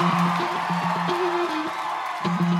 Thank you.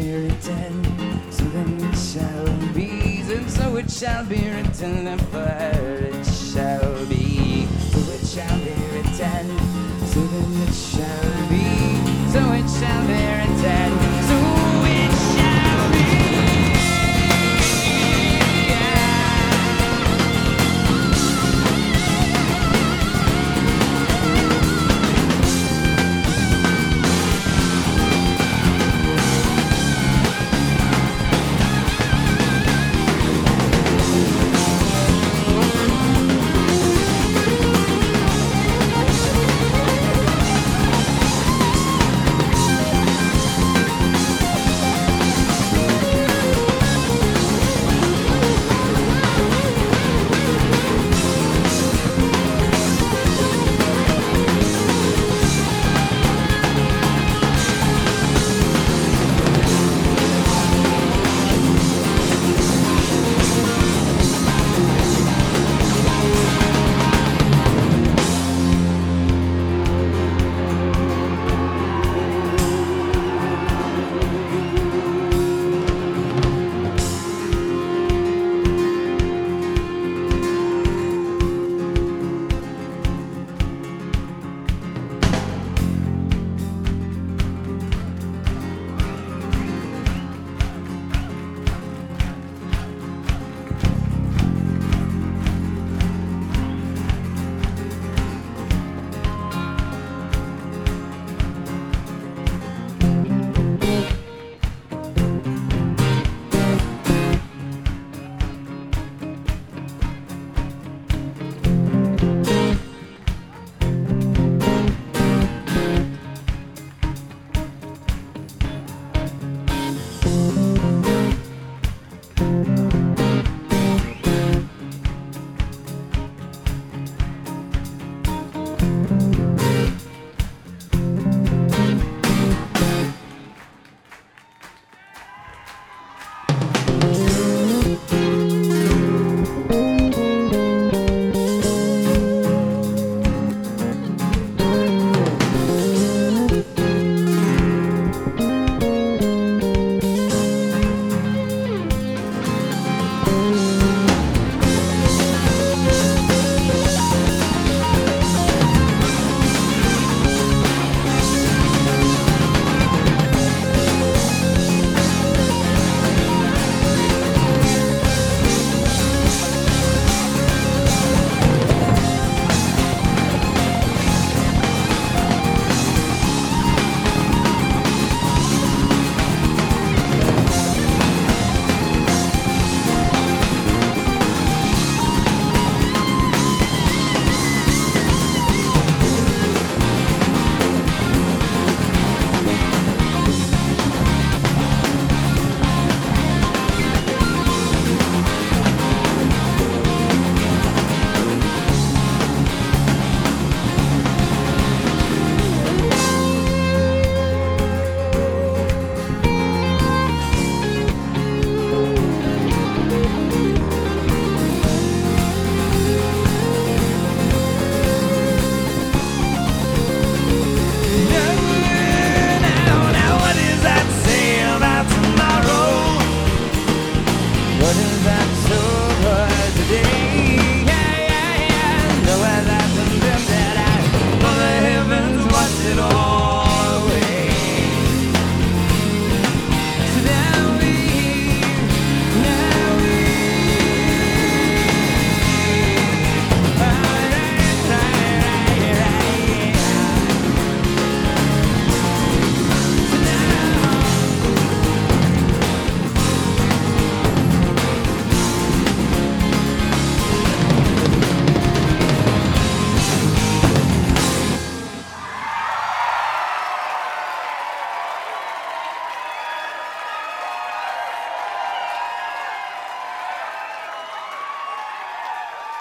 So written, it shall be, and so it shall be written that